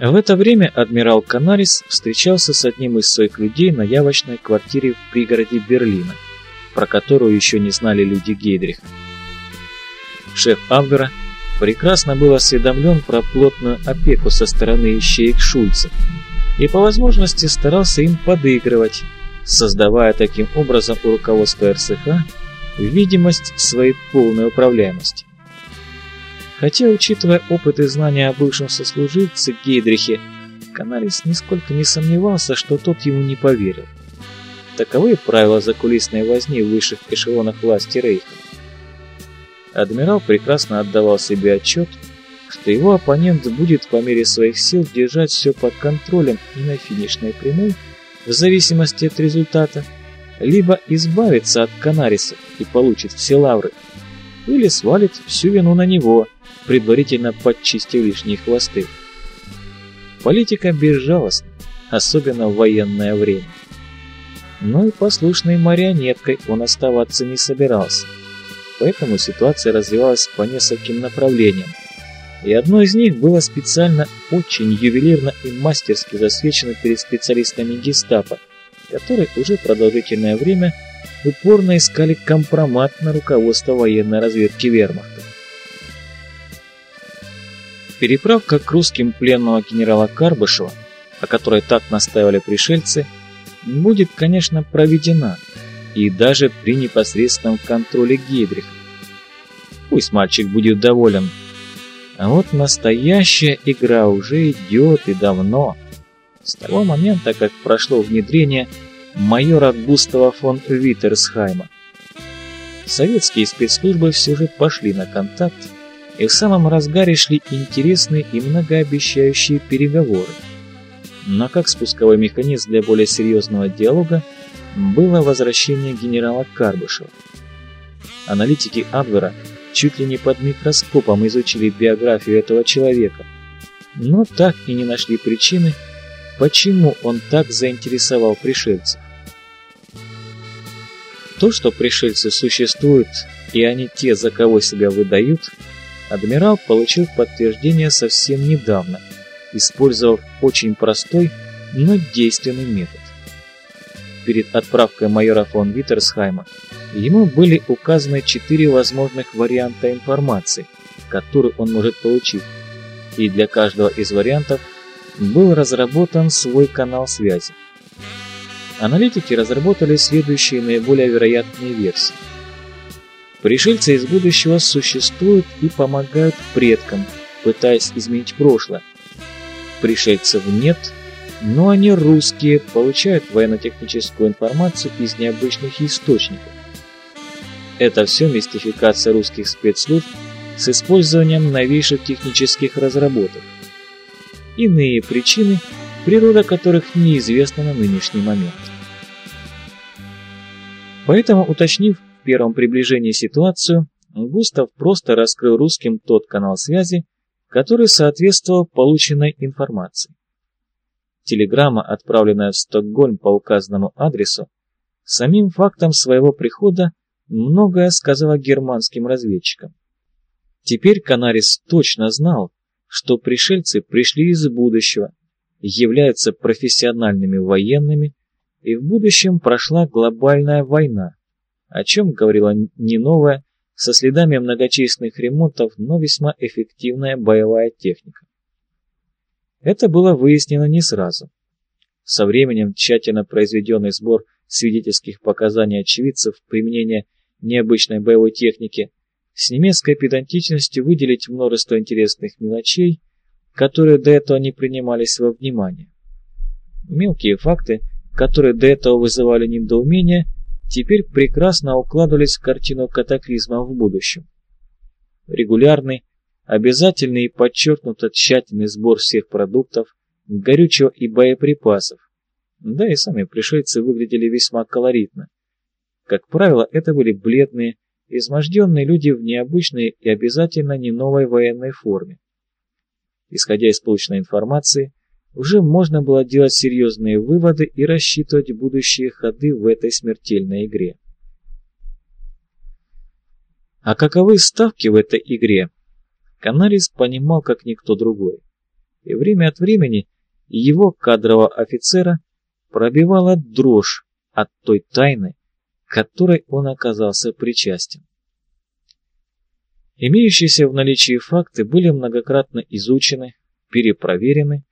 В это время адмирал Канарис встречался с одним из своих людей на явочной квартире в пригороде Берлина, про которую еще не знали люди Гейдриха. Шеф Абвера прекрасно был осведомлен про плотную опеку со стороны ищеек Шульца и по возможности старался им подыгрывать, создавая таким образом у руководства РСХ видимость своей полной управляемости. Хотя, учитывая опыт и знания о бывшем сослуживце Гейдрихе, Канарис нисколько не сомневался, что тот ему не поверил. Таковы правила закулисной возни в высших эшелонах власти Рейха. Адмирал прекрасно отдавал себе отчет, что его оппонент будет по мере своих сил держать все под контролем и на финишной прямой, в зависимости от результата, либо избавиться от Канарисов и получит все лавры, или свалит всю вину на него, предварительно подчистив лишние хвосты. Политика безжалостна, особенно в военное время. Но и послушной марионеткой он оставаться не собирался. Поэтому ситуация развивалась по нескольким направлениям. И одно из них было специально очень ювелирно и мастерски засвечено перед специалистами гестапо, которые уже продолжительное время упорно искали компромат на руководство военной разведки вермахта. Переправка к русским пленного генерала Карбышева, о которой так настаивали пришельцы, будет, конечно, проведена, и даже при непосредственном контроле Гейдриха. Пусть мальчик будет доволен. А вот настоящая игра уже идет и давно. С того момента, как прошло внедрение майора Густава фон Виттерсхайма. Советские спецслужбы все же пошли на контакт, и в самом разгаре шли интересные и многообещающие переговоры. Но как спусковой механизм для более серьезного диалога было возвращение генерала Карбышева. Аналитики Абвера чуть ли не под микроскопом изучили биографию этого человека, но так и не нашли причины, почему он так заинтересовал пришельцев. То, что пришельцы существуют, и они те, за кого себя выдают, адмирал получил подтверждение совсем недавно, использовав очень простой, но действенный метод. Перед отправкой майора фон Виттерсхайма ему были указаны четыре возможных варианта информации, которую он может получить, и для каждого из вариантов был разработан свой канал связи. Аналитики разработали следующие наиболее вероятные версии. Пришельцы из будущего существуют и помогают предкам, пытаясь изменить прошлое. Пришельцев нет, но они русские, получают военно-техническую информацию из необычных источников. Это все мистификация русских спецслужб с использованием новейших технических разработок иные причины, природа которых неизвестна на нынешний момент. Поэтому, уточнив первом приближении ситуацию, Густав просто раскрыл русским тот канал связи, который соответствовал полученной информации. Телеграмма, отправленная в Стокгольм по указанному адресу, самим фактом своего прихода многое сказала германским разведчикам. Теперь Канарис точно знал, что пришельцы пришли из будущего, являются профессиональными военными, и в будущем прошла глобальная война, о чем говорила не новая, со следами многочисленных ремонтов, но весьма эффективная боевая техника. Это было выяснено не сразу. Со временем тщательно произведенный сбор свидетельских показаний очевидцев применения необычной боевой техники с немецкой педантичностью выделить множество интересных мелочей, которые до этого не принимались во внимание. Мелкие факты, которые до этого вызывали недоумение, теперь прекрасно укладывались в картину катаклизма в будущем. Регулярный, обязательный и подчеркнуто тщательный сбор всех продуктов, горючего и боеприпасов. Да и сами пришельцы выглядели весьма колоритно. Как правило, это были бледные, изможденные люди в необычной и обязательно не новой военной форме. Исходя из полученной информации, уже можно было делать серьезные выводы и рассчитывать будущие ходы в этой смертельной игре. А каковы ставки в этой игре, Канарис понимал как никто другой. и время от времени его кадрового офицера пробивала дрожь от той тайны, которой он оказался причастен. Имеющиеся в наличии факты были многократно изучены, перепроверены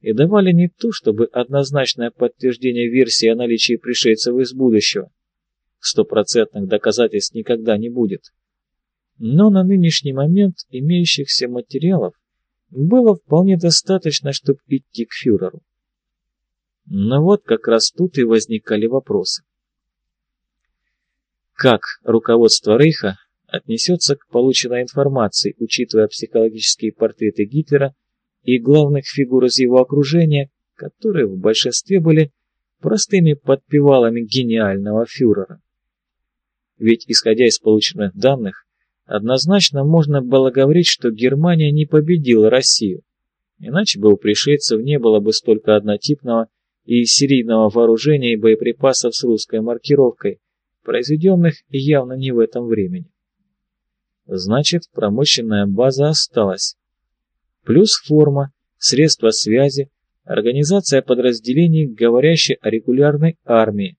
и давали не то чтобы однозначное подтверждение версии о наличии пришельцев из будущего. Стопроцентных доказательств никогда не будет. Но на нынешний момент имеющихся материалов было вполне достаточно, чтобы идти к фюреру. Но вот как раз тут и возникали вопросы. Как руководство Рейха отнесется к полученной информации, учитывая психологические портреты Гитлера и главных фигур из его окружения, которые в большинстве были простыми подпевалами гениального фюрера. Ведь, исходя из полученных данных, однозначно можно было говорить, что Германия не победила Россию, иначе бы у пришельцев не было бы столько однотипного и серийного вооружения и боеприпасов с русской маркировкой, произведенных явно не в этом времени. Значит, промышленная база осталась. Плюс форма, средства связи, организация подразделений, говорящая о регулярной армии,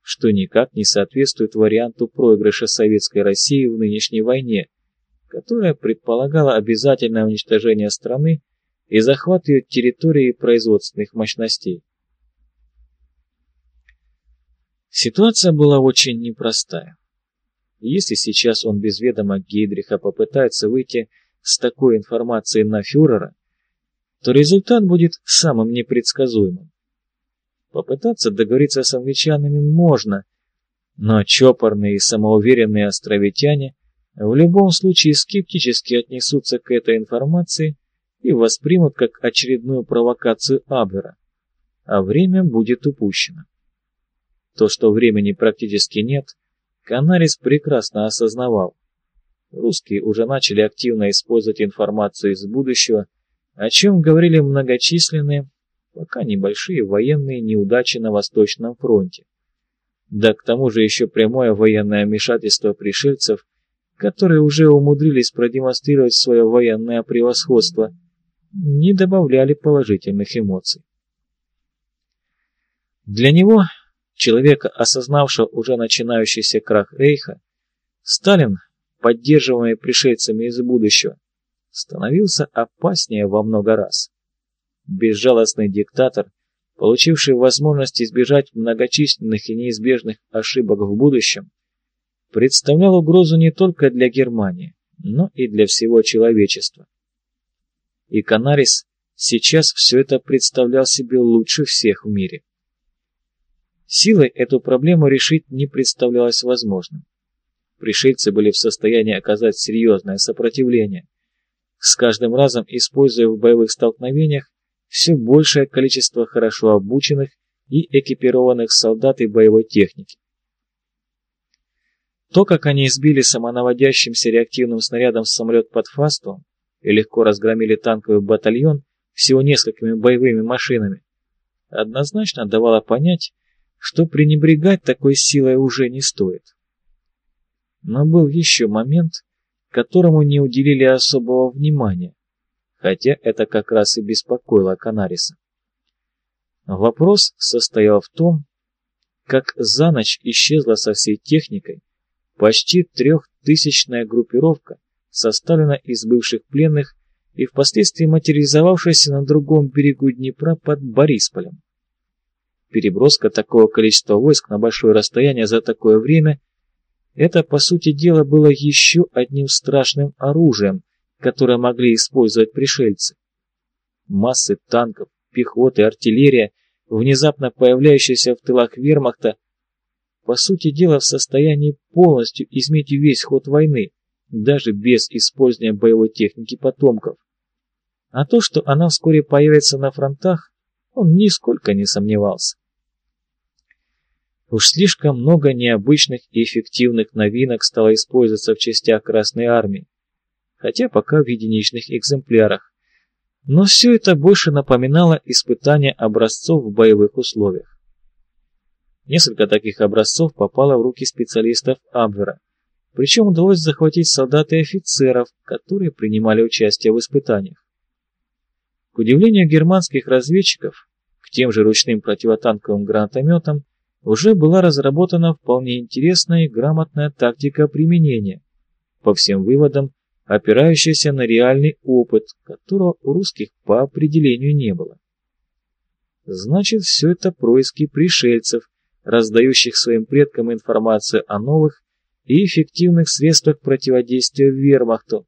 что никак не соответствует варианту проигрыша Советской России в нынешней войне, которая предполагала обязательное уничтожение страны и захват ее территории и производственных мощностей. Ситуация была очень непростая. Если сейчас он без ведома Гейдриха попытается выйти с такой информацией на фюрера, то результат будет самым непредсказуемым. Попытаться договориться с англичанами можно, но чопорные и самоуверенные островитяне в любом случае скептически отнесутся к этой информации и воспримут как очередную провокацию Абвера, а время будет упущено. То, что времени практически нет – Канарис прекрасно осознавал. Русские уже начали активно использовать информацию из будущего, о чем говорили многочисленные, пока небольшие военные неудачи на Восточном фронте. Да к тому же еще прямое военное вмешательство пришельцев, которые уже умудрились продемонстрировать свое военное превосходство, не добавляли положительных эмоций. Для него человека, осознавшего уже начинающийся крах Рейха, Сталин, поддерживаемый пришельцами из будущего, становился опаснее во много раз. Безжалостный диктатор, получивший возможность избежать многочисленных и неизбежных ошибок в будущем, представлял угрозу не только для Германии, но и для всего человечества. И Канарис сейчас все это представлял себе лучше всех в мире. Силой эту проблему решить не представлялось возможным. Пришельцы были в состоянии оказать серьезное сопротивление, с каждым разом используя в боевых столкновениях все большее количество хорошо обученных и экипированных солдат и боевой техники. То, как они избили самонаводящимся реактивным снарядом самолет под Фастовом и легко разгромили танковый батальон всего несколькими боевыми машинами, однозначно давало понять, что пренебрегать такой силой уже не стоит. Но был еще момент, которому не уделили особого внимания, хотя это как раз и беспокоило Канариса. Вопрос состоял в том, как за ночь исчезла со всей техникой почти трехтысячная группировка, составленная из бывших пленных и впоследствии материализовавшаяся на другом берегу Днепра под Борисполем. Переброска такого количества войск на большое расстояние за такое время – это, по сути дела, было еще одним страшным оружием, которое могли использовать пришельцы. Массы танков, пехоты, артиллерия, внезапно появляющиеся в тылах вермахта, по сути дела в состоянии полностью изменить весь ход войны, даже без использования боевой техники потомков. А то, что она вскоре появится на фронтах, он нисколько не сомневался. Уж слишком много необычных и эффективных новинок стало использоваться в частях Красной Армии, хотя пока в единичных экземплярах. Но все это больше напоминало испытание образцов в боевых условиях. Несколько таких образцов попало в руки специалистов Абвера, причем удалось захватить солдат и офицеров, которые принимали участие в испытаниях. К удивлению германских разведчиков, к тем же ручным противотанковым гранатометам уже была разработана вполне интересная и грамотная тактика применения, по всем выводам опирающаяся на реальный опыт, которого у русских по определению не было. Значит, все это происки пришельцев, раздающих своим предкам информацию о новых и эффективных средствах противодействия вермахту,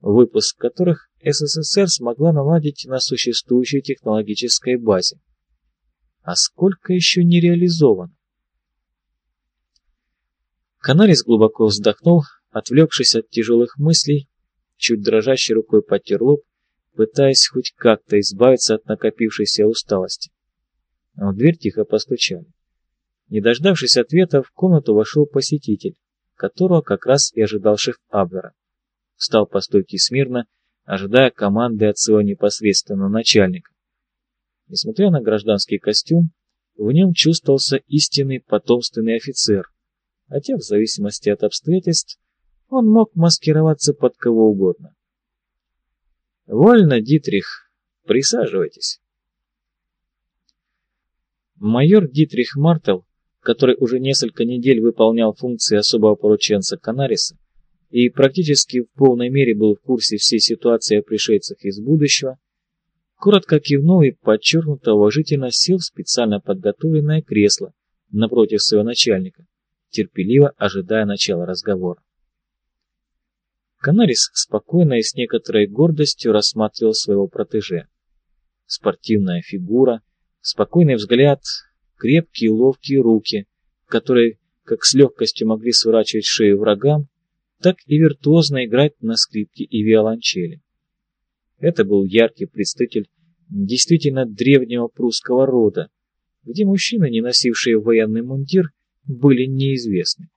выпуск которых СССР смогла наладить на существующей технологической базе. А сколько еще не реализовано? Канарис глубоко вздохнул, отвлекшись от тяжелых мыслей, чуть дрожащей рукой потер лоб, пытаясь хоть как-то избавиться от накопившейся усталости. В дверь тихо постучали. Не дождавшись ответа, в комнату вошел посетитель, которого как раз и ожидал шеф Абвера. Встал по стойке смирно, ожидая команды от своего непосредственного начальника. Несмотря на гражданский костюм, в нем чувствовался истинный потомственный офицер, хотя в зависимости от обстоятельств он мог маскироваться под кого угодно. «Вольно, Дитрих, присаживайтесь». Майор Дитрих Мартел, который уже несколько недель выполнял функции особого порученца Канариса и практически в полной мере был в курсе всей ситуации о пришельцах из будущего, коротко кивнул и подчеркнуто уважительно сел в специально подготовленное кресло напротив своего начальника, терпеливо ожидая начала разговора. Канарис спокойно и с некоторой гордостью рассматривал своего протеже. Спортивная фигура, спокойный взгляд, крепкие ловкие руки, которые как с легкостью могли сворачивать шею врагам, так и виртуозно играть на скрипке и виолончели. Это был яркий представитель действительно древнего прусского рода, где мужчины, не носившие военный мундир, были неизвестны.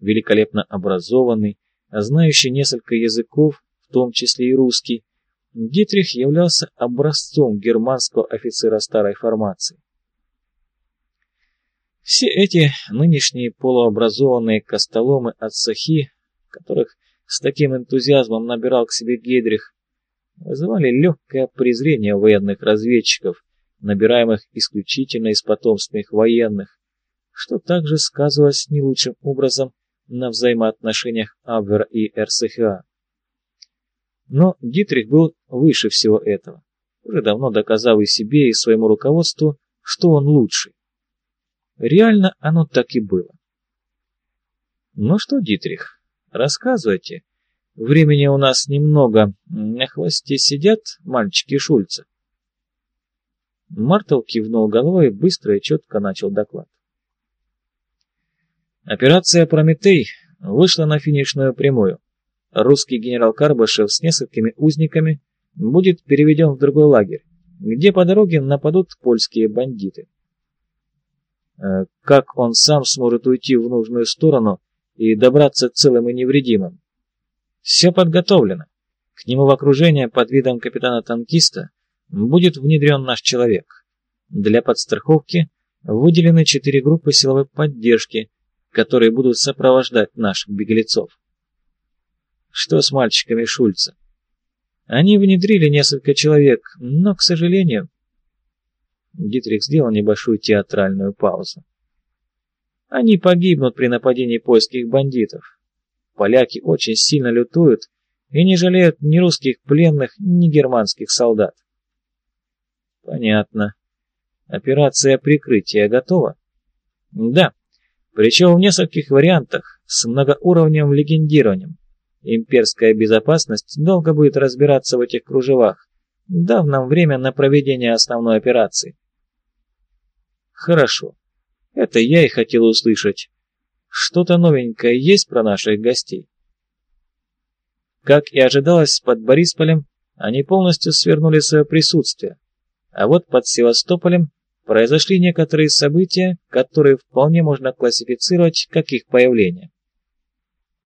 Великолепно образованный, знающий несколько языков, в том числе и русский, Дитрих являлся образцом германского офицера старой формации. Все эти нынешние полуобразованные костоломы от Сахи, которых с таким энтузиазмом набирал к себе Гейдрих, вызывали легкое презрение военных разведчиков, набираемых исключительно из потомственных военных, что также сказывалось не лучшим образом на взаимоотношениях Абвера и РСХА. Но Дитрих был выше всего этого, уже давно доказав и себе, и своему руководству, что он лучший. Реально оно так и было. Ну что, Дитрих, рассказывайте. Времени у нас немного. На хвосте сидят мальчики Шульца. Мартел кивнул головой и быстро и четко начал доклад. Операция «Прометей» вышла на финишную прямую. Русский генерал Карбышев с несколькими узниками будет переведен в другой лагерь, где по дороге нападут польские бандиты. Э, как он сам сможет уйти в нужную сторону и добраться целым и невредимым? Все подготовлено. К нему в окружение под видом капитана-танкиста будет внедрен наш человек. Для подстраховки выделены четыре группы силовой поддержки, которые будут сопровождать наших беглецов. Что с мальчиками Шульца? Они внедрили несколько человек, но, к сожалению... Дитрих сделал небольшую театральную паузу. Они погибнут при нападении польских бандитов. Поляки очень сильно лютуют и не жалеют ни русских пленных, ни германских солдат. Понятно. Операция прикрытия готова? Да. Причем в нескольких вариантах, с многоуровневым легендированием. Имперская безопасность долго будет разбираться в этих кружевах, дав нам время на проведение основной операции. Хорошо. Это я и хотел услышать. Что-то новенькое есть про наших гостей? Как и ожидалось, под Борисполем они полностью свернули свое присутствие, а вот под Севастополем произошли некоторые события, которые вполне можно классифицировать как их появление.